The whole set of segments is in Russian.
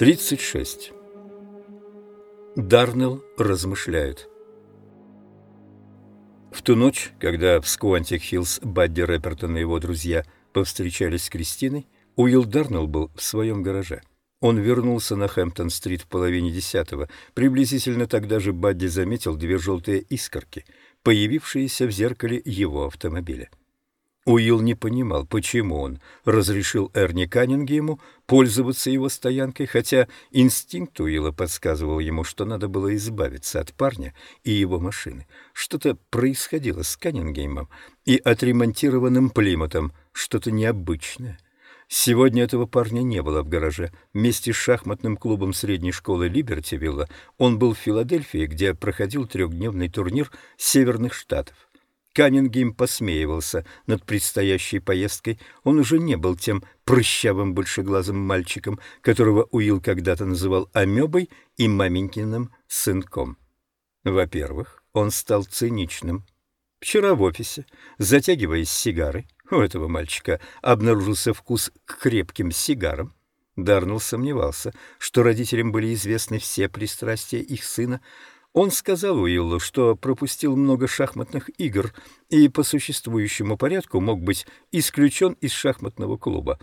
36. Дарнелл размышляет. В ту ночь, когда в Скуантик-Хиллз Бадди Рэпертон и его друзья повстречались с Кристиной, Уилл Дарнелл был в своем гараже. Он вернулся на Хэмптон-стрит в половине десятого. Приблизительно тогда же Бадди заметил две желтые искорки, появившиеся в зеркале его автомобиля. Уилл не понимал, почему он разрешил Эрни Каннингему пользоваться его стоянкой, хотя инстинкт Уилла подсказывал ему, что надо было избавиться от парня и его машины. Что-то происходило с Каннингемом и отремонтированным Плимутом, что-то необычное. Сегодня этого парня не было в гараже. Вместе с шахматным клубом средней школы Либертивилла он был в Филадельфии, где проходил трехдневный турнир Северных Штатов. Каннингем посмеивался над предстоящей поездкой. Он уже не был тем прыщавым большеглазым мальчиком, которого Уилл когда-то называл амебой и маменькиным сынком. Во-первых, он стал циничным. Вчера в офисе, затягиваясь сигарой, у этого мальчика обнаружился вкус к крепким сигарам. Дарнелл сомневался, что родителям были известны все пристрастия их сына, он сказал Уиллу, что пропустил много шахматных игр и по существующему порядку мог быть исключен из шахматного клуба.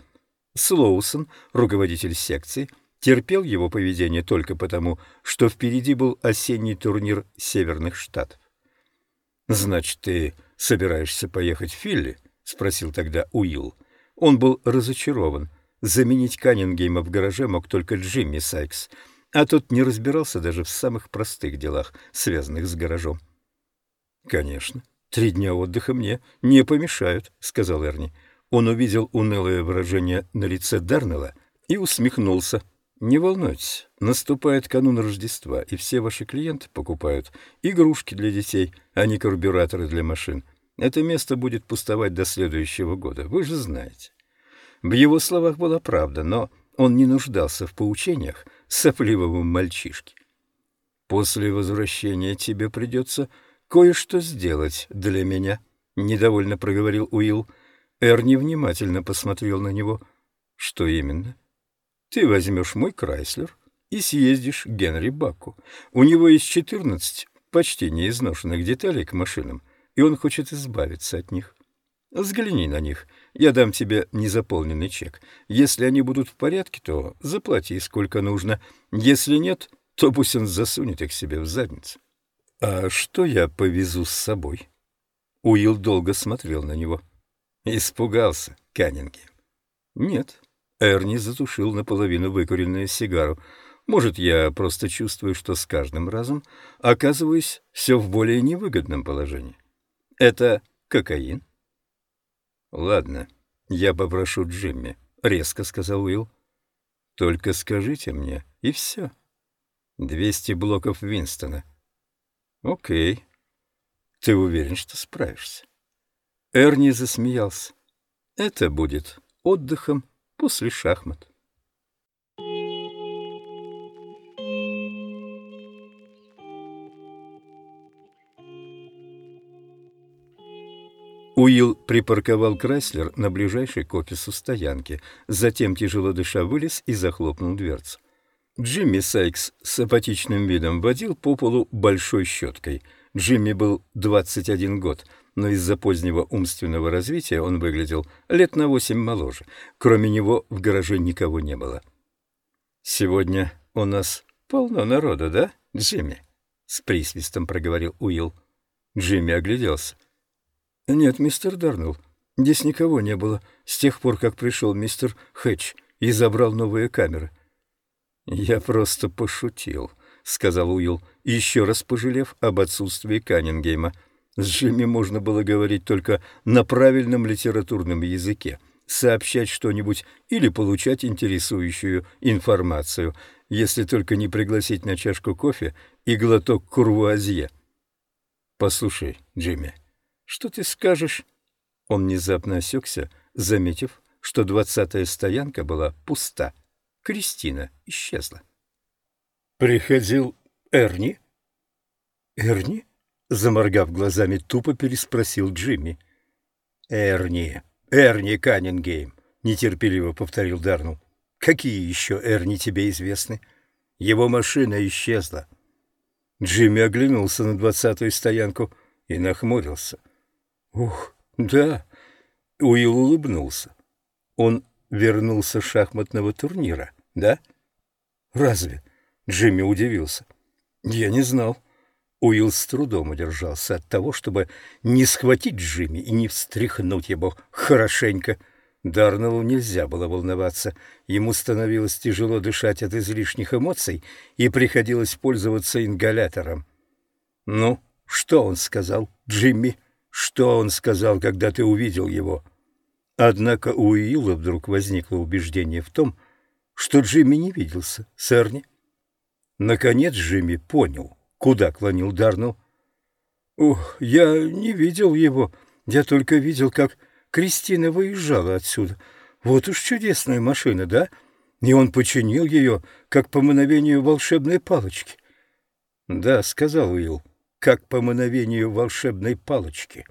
Слоусон, руководитель секции, терпел его поведение только потому, что впереди был осенний турнир Северных Штатов. «Значит, ты собираешься поехать в Филли?» — спросил тогда Уилл. Он был разочарован. Заменить Каннингейма в гараже мог только Джимми Сайкс — а тот не разбирался даже в самых простых делах, связанных с гаражом. «Конечно, три дня отдыха мне не помешают», — сказал Эрни. Он увидел унылое выражение на лице Дарнелла и усмехнулся. «Не волнуйтесь, наступает канун Рождества, и все ваши клиенты покупают игрушки для детей, а не карбюраторы для машин. Это место будет пустовать до следующего года, вы же знаете». В его словах была правда, но он не нуждался в поучениях, сопливого мальчишки. «После возвращения тебе придется кое-что сделать для меня», — недовольно проговорил Уилл. Эрни внимательно посмотрел на него. «Что именно?» «Ты возьмешь мой Крайслер и съездишь к Генри Баку. У него есть четырнадцать почти неизношенных деталей к машинам, и он хочет избавиться от них. Взгляни на них. Я дам тебе незаполненный чек. Если они будут в порядке, то заплати сколько нужно. Если нет, то пусть он засунет их себе в задницу. А что я повезу с собой? Уилл долго смотрел на него. Испугался Каннингем. Нет. Эрни затушил наполовину выкуренную сигару. Может, я просто чувствую, что с каждым разом оказываюсь все в более невыгодном положении. Это кокаин? «Ладно, я попрошу Джимми», — резко сказал Уилл. «Только скажите мне, и все. Двести блоков Винстона». «Окей. Ты уверен, что справишься?» Эрни засмеялся. «Это будет отдыхом после шахмат». Уилл припарковал Крайслер на ближайшей к офису стоянке, затем, тяжело дыша, вылез и захлопнул дверцу. Джимми Сайкс с апатичным видом водил по полу большой щеткой. Джимми был 21 год, но из-за позднего умственного развития он выглядел лет на восемь моложе. Кроме него в гараже никого не было. «Сегодня у нас полно народа, да, Джимми?» — с присвистом проговорил Уилл. Джимми огляделся. «Нет, мистер Дарнелл, здесь никого не было с тех пор, как пришел мистер Хэтч и забрал новые камеры». «Я просто пошутил», — сказал Уилл, еще раз пожалев об отсутствии Каннингейма. С Джимми можно было говорить только на правильном литературном языке, сообщать что-нибудь или получать интересующую информацию, если только не пригласить на чашку кофе и глоток курвуазье. «Послушай, Джимми», что ты скажешь?» Он внезапно осекся, заметив, что двадцатая стоянка была пуста. Кристина исчезла. «Приходил Эрни?» «Эрни?» — заморгав глазами, тупо переспросил Джимми. «Эрни! Эрни Каннингейм!» — нетерпеливо повторил Дарнул. Какие еще Эрни тебе известны? Его машина исчезла. Джимми оглянулся на двадцатую стоянку и нахмурился. Ух, да. Уилл улыбнулся. Он вернулся с шахматного турнира, да? Разве? Джимми удивился. Я не знал. Уилл с трудом удержался от того, чтобы не схватить Джимми и не встряхнуть его хорошенько. Дарнеллу нельзя было волноваться. Ему становилось тяжело дышать от излишних эмоций, и приходилось пользоваться ингалятором. «Ну, что он сказал, Джимми? Что он сказал, когда ты увидел его?» Однако у Уилла вдруг возникло убеждение в том, что Джимми не виделся с Эрни. Наконец Джимми понял, куда клонил Дарнелл. «Ух, я не видел его. Я только видел, как Кристина выезжала отсюда. Вот уж чудесная машина, да? И он починил ее, как по мановению волшебной палочки». «Да», — сказал Уилл, — «как по мановению волшебной палочки».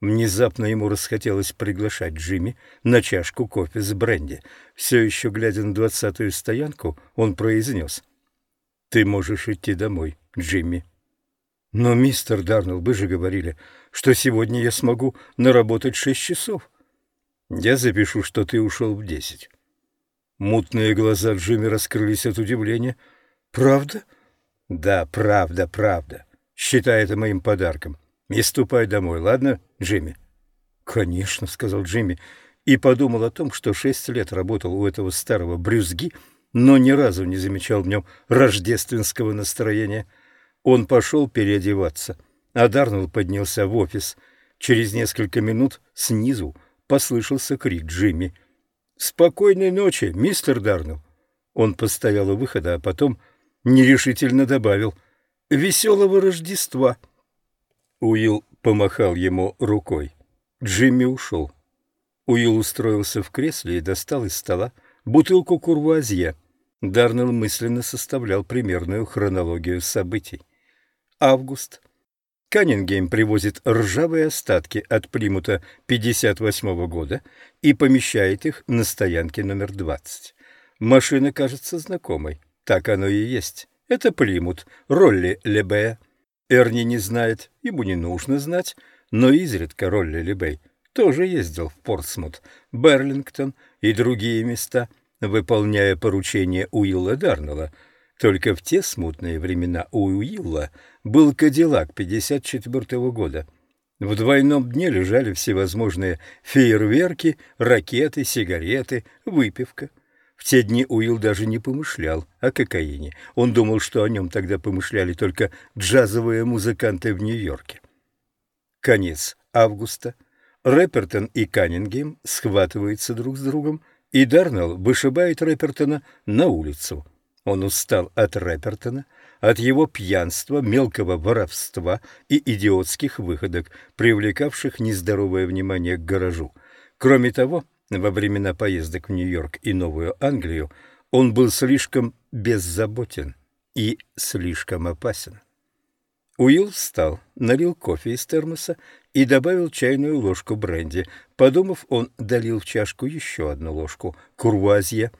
Внезапно ему расхотелось приглашать Джимми на чашку кофе с бренди. Все еще глядя на двадцатую стоянку, он произнес. «Ты можешь идти домой, Джимми». «Но, мистер Дарнелл, вы же говорили, что сегодня я смогу наработать шесть часов». «Я запишу, что ты ушел в десять». Мутные глаза Джимми раскрылись от удивления. «Правда?» «Да, правда, правда. Считай это моим подарком. И ступай домой, ладно, Джимми?» «Конечно», — сказал Джимми, и подумал о том, что шесть лет работал у этого старого брюзги, но ни разу не замечал в нем рождественского настроения. Он пошел переодеваться, а Дарнелл поднялся в офис. Через несколько минут снизу послышался крик Джимми. «Спокойной ночи, мистер Дарнелл!» Он постоял у выхода, а потом нерешительно добавил «Веселого Рождества!» Уилл помахал ему рукой. Джимми ушел. Уилл устроился в кресле и достал из стола бутылку курвуазье. Дарнелл мысленно составлял примерную хронологию событий. Август. Каннингем привозит ржавые остатки от Плимута 58 -го года и помещает их на стоянке номер 20. Машина кажется знакомой. Так оно и есть. Это Плимут, Ролли Лебея. Эрни не знает, ему не нужно знать, но изредка Ролли Лебей тоже ездил в Портсмут, Берлингтон и другие места, выполняя поручения Уилла Дарнелла. Только в те смутные времена у Уилла был Кадиллак 54 -го года. В двойном дне лежали всевозможные фейерверки, ракеты, сигареты, выпивка. В те дни Уилл даже не помышлял о кокаине. Он думал, что о нем тогда помышляли только джазовые музыканты в Нью-Йорке. Конец августа. Рэпертон и Каннингем схватываются друг с другом, и Дарнелл вышибает Рэпертона на улицу. Он устал от Рэпертона, от его пьянства, мелкого воровства и идиотских выходок, привлекавших нездоровое внимание к гаражу. Кроме того, во времена поездок в Нью-Йорк и Новую Англию он был слишком беззаботен и слишком опасен. Уилл встал, налил кофе из термоса и добавил чайную ложку бренди. Подумав, он долил в чашку еще одну ложку курвазье.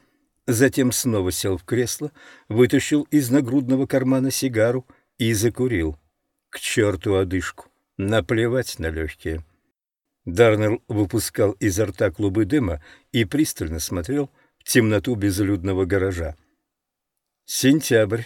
Затем снова сел в кресло, вытащил из нагрудного кармана сигару и закурил. К черту одышку! Наплевать на легкие. Дарнелл выпускал изо рта клубы дыма и пристально смотрел в темноту безлюдного гаража. Сентябрь.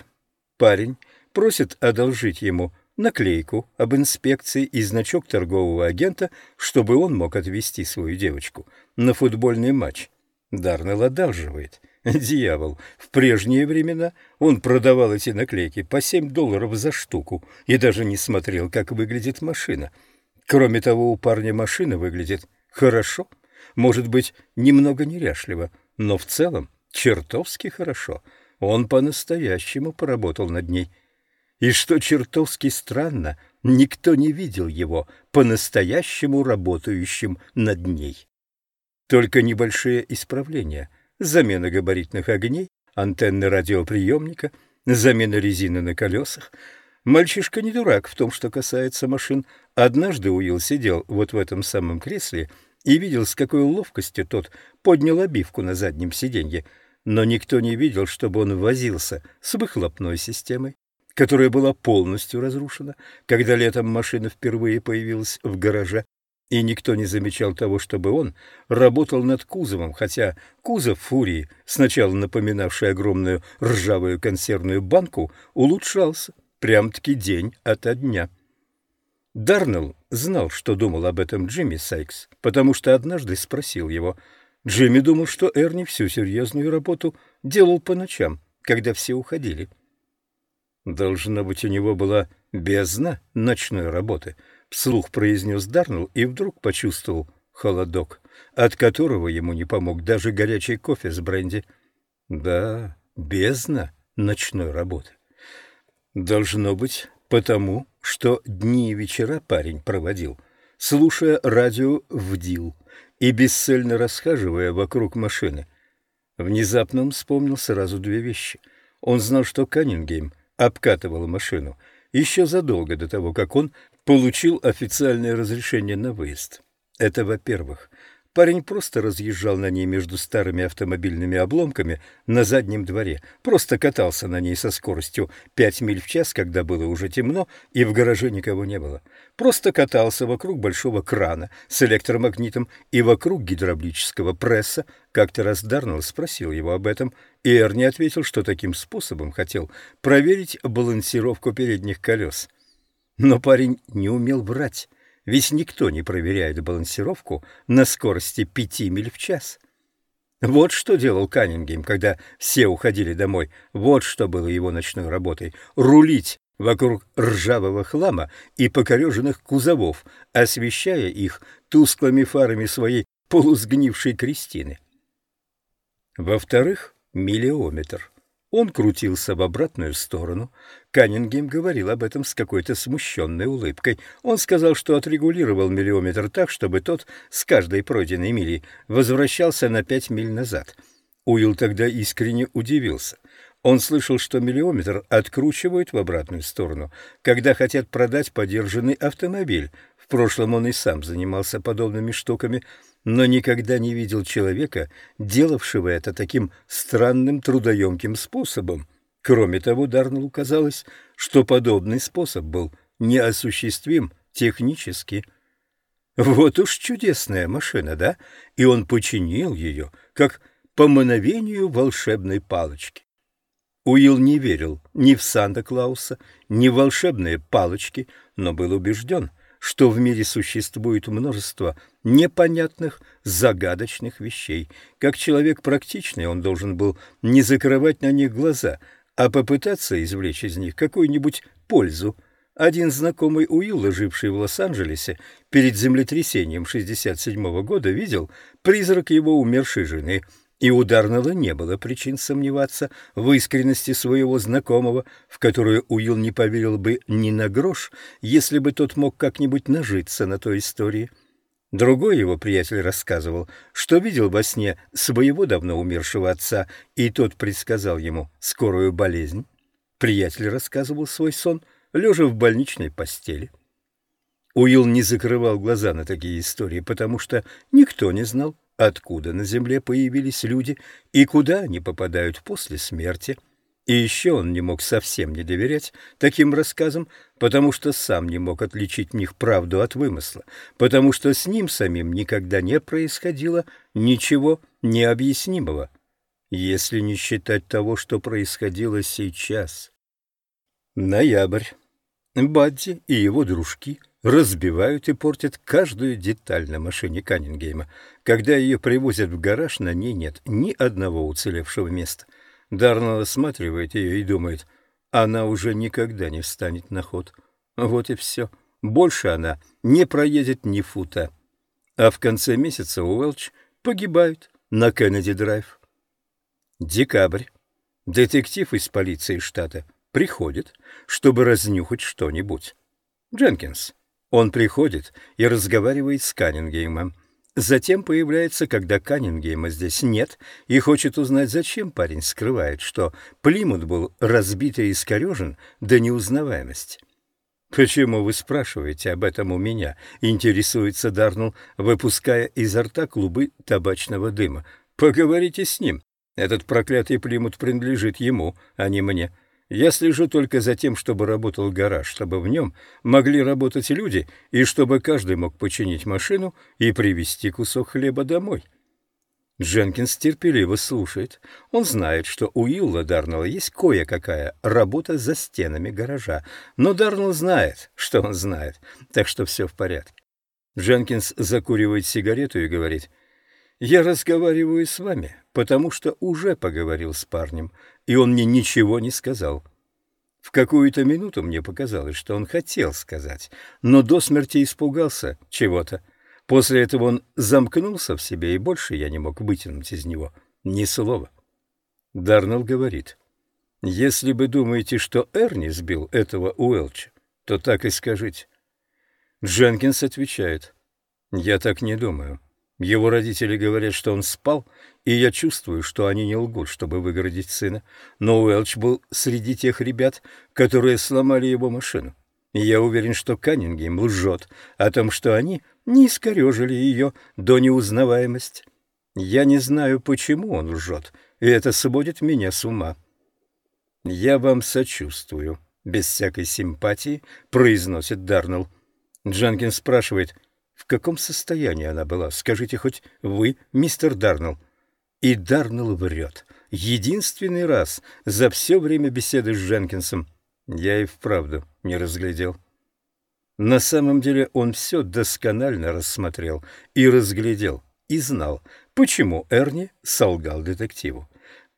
Парень просит одолжить ему наклейку об инспекции и значок торгового агента, чтобы он мог отвезти свою девочку на футбольный матч. Дарнелл одалживает. Дьявол, в прежние времена он продавал эти наклейки по семь долларов за штуку и даже не смотрел, как выглядит машина — Кроме того, у парня машина выглядит хорошо, может быть, немного неряшливо, но в целом чертовски хорошо. Он по-настоящему поработал над ней. И что чертовски странно, никто не видел его по-настоящему работающим над ней. Только небольшие исправления, замена габаритных огней, антенны радиоприемника, замена резины на колесах — Мальчишка не дурак в том, что касается машин. Однажды Уилл сидел вот в этом самом кресле и видел, с какой ловкостью тот поднял обивку на заднем сиденье. но никто не видел, чтобы он возился с выхлопной системой, которая была полностью разрушена, когда летом машина впервые появилась в гараже, и никто не замечал того, чтобы он работал над кузовом, хотя кузов «Фурии», сначала напоминавший огромную ржавую консервную банку, улучшался прям-таки день ото дня. Дарнелл знал, что думал об этом Джимми Сайкс, потому что однажды спросил его. Джимми думал, что Эрни всю серьезную работу делал по ночам, когда все уходили. Должно быть, у него была бездна ночной работы — вслух произнес Дарнелл и вдруг почувствовал холодок, от которого ему не помог даже горячий кофе с бренди. Да, бездна ночной работы. Должно быть потому, что дни и вечера парень проводил, слушая радио в Дил и бесцельно расхаживая вокруг машины. Внезапно он вспомнил сразу две вещи. Он знал, что Каннингейм обкатывал машину еще задолго до того, как он получил официальное разрешение на выезд. Это во-первых. Парень просто разъезжал на ней между старыми автомобильными обломками на заднем дворе, просто катался на ней со скоростью 5 миль в час, когда было уже темно и в гараже никого не было. Просто катался вокруг большого крана с электромагнитом и вокруг гидравлического пресса. Как-то раз Дарнелл спросил его об этом, и Эрни ответил, что таким способом хотел проверить балансировку передних колес. Но парень не умел врать, ведь никто не проверяет балансировку на скорости пяти миль в час. Вот что делал Каннингем, когда все уходили домой. Вот что было его ночной работой — рулить вокруг ржавого хлама и покореженных кузовов, освещая их тусклыми фарами своей полусгнившей Кристины. Во-вторых, миллиометр. Он крутился в обратную сторону. Каннингем говорил об этом с какой-то смущенной улыбкой. Он сказал, что отрегулировал миллиометр так, чтобы тот с каждой пройденной мили возвращался на пять миль назад. Уилл тогда искренне удивился. Он слышал, что миллиометр откручивают в обратную сторону, когда хотят продать подержанный автомобиль. В прошлом он и сам занимался подобными штуками – но никогда не видел человека, делавшего это таким странным трудоемким способом. Кроме того, Дарнеллу казалось, что подобный способ был неосуществим технически. Вот уж чудесная машина, да? И он починил ее, как по мановению волшебной палочки. Уилл не верил ни в Санта-Клауса, ни в волшебные палочки, но был убежден — что в мире существует множество непонятных, загадочных вещей. Как человек практичный, он должен был не закрывать на них глаза, а попытаться извлечь из них какую-нибудь пользу. Один знакомый Уилла, живший в Лос-Анджелесе, перед землетрясением 67 -го года видел призрак его умершей жены – и у Дарнелла не было причин сомневаться в искренности своего знакомого, в которую Уилл не поверил бы ни на грош, если бы тот мог как-нибудь нажиться на той истории. Другой его приятель рассказывал, что видел во сне своего давно умершего отца, и тот предсказал ему скорую болезнь. Приятель рассказывал свой сон, лежа в больничной постели. Уилл не закрывал глаза на такие истории, потому что никто не знал, откуда на земле появились люди и куда они попадают после смерти. И еще он не мог совсем не доверять таким рассказам, потому что сам не мог отличить в них правду от вымысла, потому что с ним самим никогда не происходило ничего необъяснимого, если не считать того, что происходило сейчас. Ноябрь. Бадди и его дружки — разбивают и портят каждую деталь на машине Каннингейма. Когда ее привозят в гараж, на ней нет ни одного уцелевшего места. Дарнелл осматривает ее и думает, она уже никогда не встанет на ход. Вот и все. Больше она не проедет ни фута. А в конце месяца Уэлч погибают на Кеннеди-драйв. Декабрь. Детектив из полиции штата приходит, чтобы разнюхать что-нибудь. Дженкинс он приходит и разговаривает с Каннингеймом. Затем появляется, когда Каннингейма здесь нет, и хочет узнать, зачем парень скрывает, что Плимут был разбит и искорежен до неузнаваемости. «Почему вы спрашиваете об этом у меня?» — интересуется Дарнул, выпуская изо рта клубы табачного дыма. «Поговорите с ним. Этот проклятый Плимут принадлежит ему, а не мне. Я слежу только за тем, чтобы работал гараж, чтобы в нем могли работать люди, и чтобы каждый мог починить машину и привезти кусок хлеба домой. Дженкинс терпеливо слушает. Он знает, что у Илла Дарнелла есть кое-какая работа за стенами гаража. Но Дарнелл знает, что он знает, так что все в порядке. Дженкинс закуривает сигарету и говорит, «Я разговариваю с вами, потому что уже поговорил с парнем, и он мне ничего не сказал». В какую-то минуту мне показалось, что он хотел сказать, но до смерти испугался чего-то. После этого он замкнулся в себе, и больше я не мог вытянуть из него ни слова. Дарнелл говорит, «Если вы думаете, что Эрни сбил этого Уэлча, то так и скажите». Дженкинс отвечает, «Я так не думаю. Его родители говорят, что он спал, и я чувствую, что они не лгут, чтобы выгородить сына. Но Уэлч был среди тех ребят, которые сломали его машину. И я уверен, что Каннингем лжет о том, что они не искорежили ее до неузнаваемости. Я не знаю, почему он лжет, и это сводит меня с ума. «Я вам сочувствую», — без всякой симпатии произносит Дарнелл. Джанкин спрашивает, в каком состоянии она была. Скажите хоть вы, мистер Дарнелл. И Дарнелл врет. Единственный раз за все время беседы с Дженкинсом я и вправду не разглядел. На самом деле он все досконально рассмотрел и разглядел, и знал, почему Эрни солгал детективу.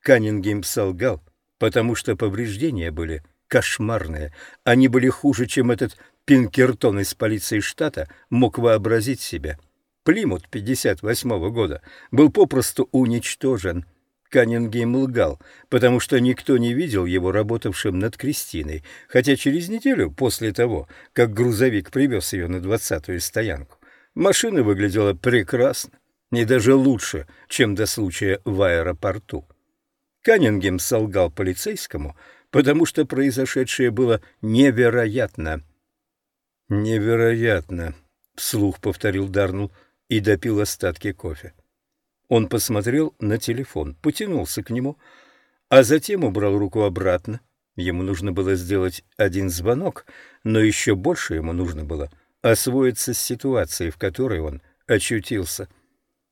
Каннингем солгал, потому что повреждения были кошмарные. Они были хуже, чем этот Пинкертон из полиции штата мог вообразить себе. Плимут 58 -го года был попросту уничтожен — Каннингем лгал, потому что никто не видел его работавшим над Кристиной, хотя через неделю после того, как грузовик привез ее на двадцатую стоянку, машина выглядела прекрасно, не даже лучше, чем до случая в аэропорту. Каннингем солгал полицейскому, потому что произошедшее было невероятно. «Невероятно», — вслух повторил Дарнул и допил остатки кофе. Он посмотрел на телефон, потянулся к нему, а затем убрал руку обратно. Ему нужно было сделать один звонок, но еще больше ему нужно было освоиться с ситуацией, в которой он очутился.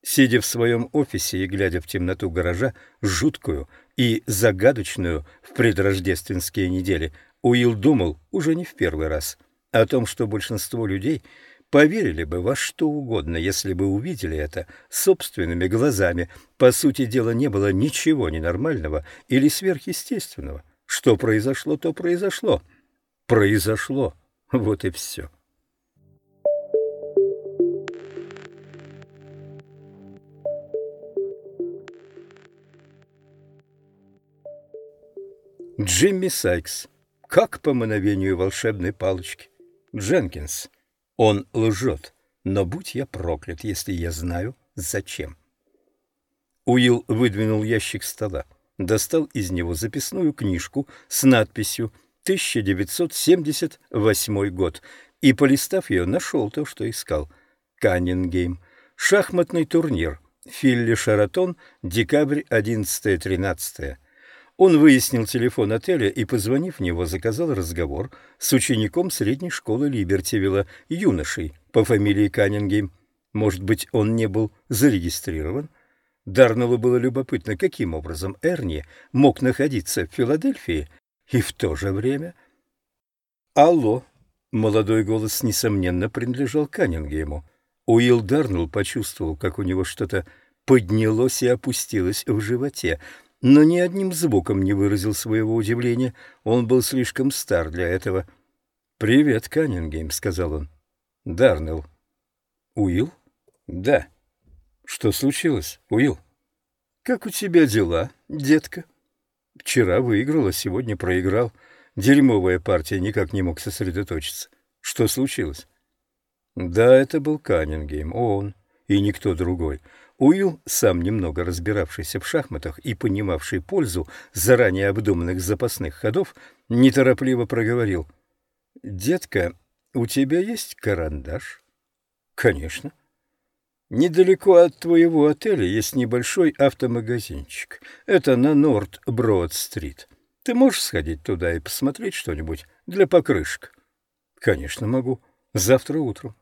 Сидя в своем офисе и глядя в темноту гаража, жуткую и загадочную в предрождественские недели, Уилл думал уже не в первый раз о том, что большинство людей — поверили бы во что угодно, если бы увидели это собственными глазами. По сути дела, не было ничего ненормального или сверхъестественного. Что произошло, то произошло. Произошло. Вот и все. Джимми Сайкс. Как по мановению волшебной палочки. Дженкинс. Он лжет, но будь я проклят, если я знаю, зачем. Уилл выдвинул ящик стола, достал из него записную книжку с надписью «1978 год» и, полистав ее, нашел то, что искал. Каннингейм. Шахматный турнир. Филли Шаратон. Декабрь 11-13. Он выяснил телефон отеля и, позвонив в него, заказал разговор с учеником средней школы Либертивилла, юношей по фамилии Каннингем. Может быть, он не был зарегистрирован? Дарнеллу было любопытно, каким образом Эрни мог находиться в Филадельфии и в то же время... «Алло!» — молодой голос, несомненно, принадлежал Каннингему. Уилл Дарнелл почувствовал, как у него что-то поднялось и опустилось в животе — но ни одним звуком не выразил своего удивления. Он был слишком стар для этого. «Привет, Каннингем», — сказал он. «Дарнелл». «Уилл?» «Да». «Что случилось, Уилл?» «Как у тебя дела, детка?» «Вчера выиграл, а сегодня проиграл. Дерьмовая партия, никак не мог сосредоточиться. Что случилось?» «Да, это был Каннингем, он и никто другой. Уилл, сам немного разбиравшийся в шахматах и понимавший пользу заранее обдуманных запасных ходов, неторопливо проговорил. «Детка, у тебя есть карандаш?» «Конечно». Недалеко от твоего отеля есть небольшой автомагазинчик. Это на Норт-Брод-стрит. Ты можешь сходить туда и посмотреть что-нибудь для покрышек? Конечно, могу. Завтра утром.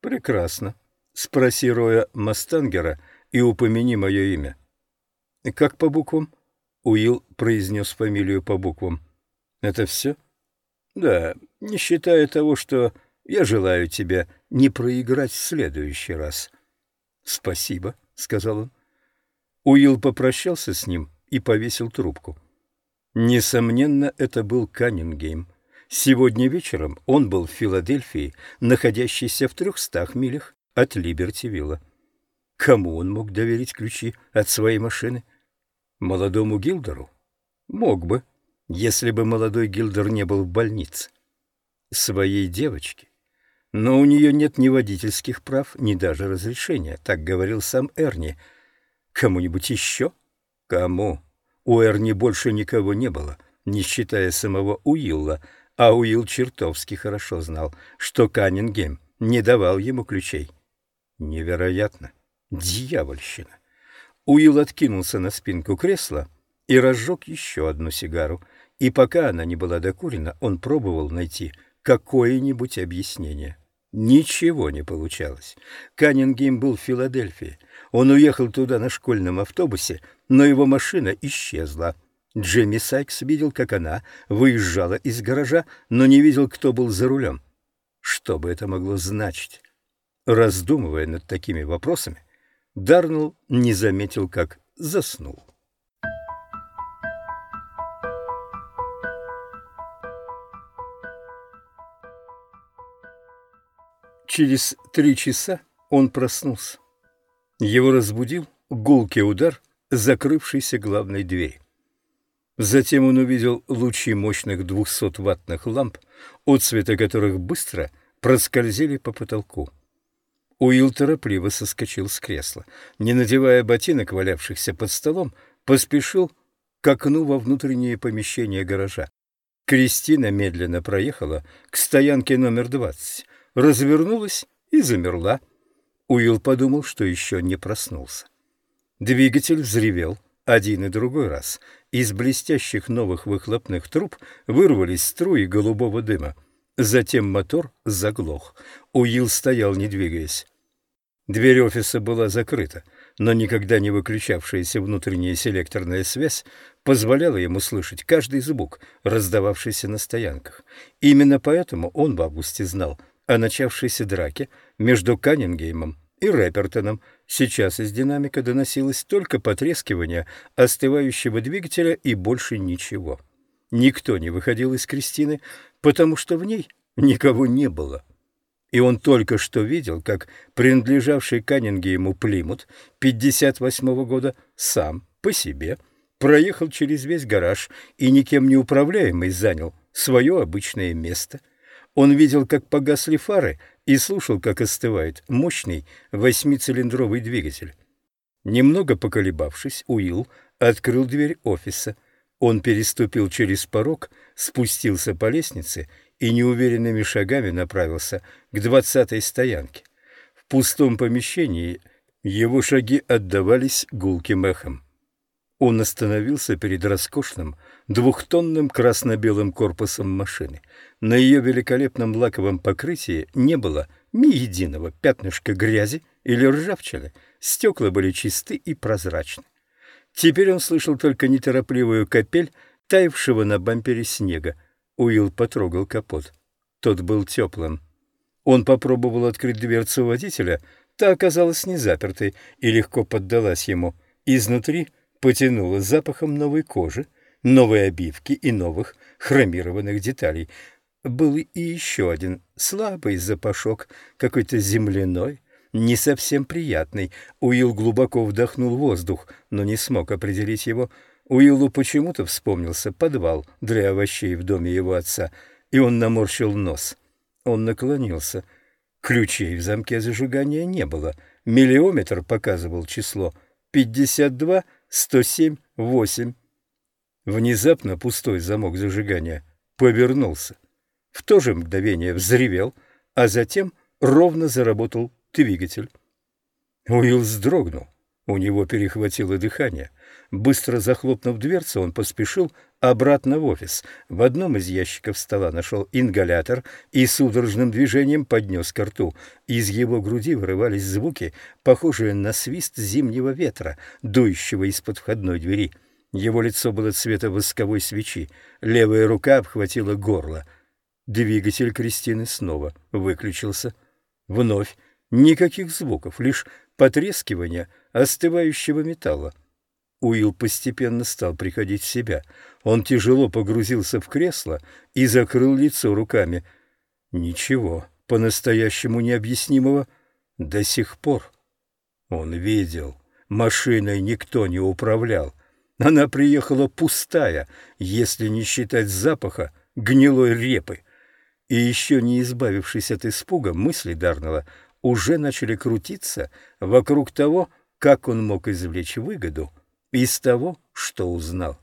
Прекрасно. Спроси Роя Мастангера и упомяни мое имя. Как по буквам? Уилл произнес фамилию по буквам. Это все? Да, не считая того, что я желаю тебе не проиграть в следующий раз. Спасибо, сказал он. Уилл попрощался с ним и повесил трубку. Несомненно, это был Каннингейм. Сегодня вечером он был в Филадельфии, находящейся в трехстах милях от Либертивилла. Кому он мог доверить ключи от своей машины? Молодому Гилдеру? Мог бы, если бы молодой Гилдер не был в больнице. Своей девочке? Но у нее нет ни водительских прав, ни даже разрешения, так говорил сам Эрни. Кому-нибудь еще? Кому? У Эрни больше никого не было, не считая самого Уилла, а Уилл чертовски хорошо знал, что Каннингем не давал ему ключей. Невероятно. Дьявольщина. Уилл откинулся на спинку кресла и разжег еще одну сигару, и пока она не была докурена, он пробовал найти какое-нибудь объяснение. Ничего не получалось. Каннингем был в Филадельфии. Он уехал туда на школьном автобусе, но его машина исчезла. Джемми Сайкс видел, как она выезжала из гаража, но не видел, кто был за рулем. Что бы это могло значить? Раздумывая над такими вопросами, Дарнелл не заметил, как заснул. Через три часа он проснулся. Его разбудил гулкий удар закрывшейся главной двери. Затем он увидел лучи мощных двухсотваттных ламп, отцвета которых быстро проскользили по потолку. Уилл торопливо соскочил с кресла. Не надевая ботинок, валявшихся под столом, поспешил к окну во внутреннее помещение гаража. Кристина медленно проехала к стоянке номер двадцать, развернулась и замерла. Уилл подумал, что еще не проснулся. Двигатель взревел один и другой раз. Из блестящих новых выхлопных труб вырвались струи голубого дыма. Затем мотор заглох. Уилл стоял, не двигаясь. Дверь офиса была закрыта, но никогда не выключавшаяся внутренняя селекторная связь позволяла ему слышать каждый звук, раздававшийся на стоянках. Именно поэтому он в августе знал о начавшейся драке между Каннингеймом и Рэпертоном. Сейчас из динамика доносилось только потрескивание остывающего двигателя и больше ничего. Никто не выходил из Кристины, потому что в ней никого не было. И он только что видел, как принадлежавший Каннингейму Плимут 58-го года сам по себе проехал через весь гараж и никем не управляемый занял свое обычное место. Он видел, как погасли фары, и слушал, как остывает мощный восьмицилиндровый двигатель. Немного поколебавшись, Уилл открыл дверь офиса. Он переступил через порог, спустился по лестнице и неуверенными шагами направился к двадцатой стоянке. В пустом помещении его шаги отдавались гулким эхом. Он остановился перед роскошным двухтонным красно-белым корпусом машины. На ее великолепном лаковом покрытии не было ни единого пятнышка грязи или ржавчины. Стекла были чисты и прозрачны. Теперь он слышал только неторопливую капель таявшего на бампере снега. Уилл потрогал капот. Тот был теплым. Он попробовал открыть дверцу водителя, та оказалась не запертой и легко поддалась ему. Изнутри потянуло запахом новой кожи, новой обивки и новых хромированных деталей. Был и еще один слабый запашок, какой-то земляной, не совсем приятный. Уилл глубоко вдохнул воздух, но не смог определить его. Уиллу почему-то вспомнился подвал для овощей в доме его отца, и он наморщил нос. Он наклонился. Ключей в замке зажигания не было. Миллиометр показывал число пятьдесят два 107-8. Внезапно пустой замок зажигания повернулся. В то же мгновение взревел, а затем ровно заработал двигатель. Уилл вздрогнул. У него перехватило дыхание. Быстро захлопнув дверцу, он поспешил обратно в офис. В одном из ящиков стола нашел ингалятор и судорожным движением поднес ко рту. Из его груди вырывались звуки, похожие на свист зимнего ветра, дующего из-под входной двери. Его лицо было цвета восковой свечи, левая рука обхватила горло. Двигатель Кристины снова выключился. Вновь никаких звуков, лишь потрескивание остывающего металла. Уилл постепенно стал приходить в себя. Он тяжело погрузился в кресло и закрыл лицо руками. Ничего по-настоящему необъяснимого до сих пор. Он видел, машиной никто не управлял. Она приехала пустая, если не считать запаха гнилой репы. И еще не избавившись от испуга, мысли Дарнелла уже начали крутиться вокруг того, как он мог извлечь выгоду из того, что узнал.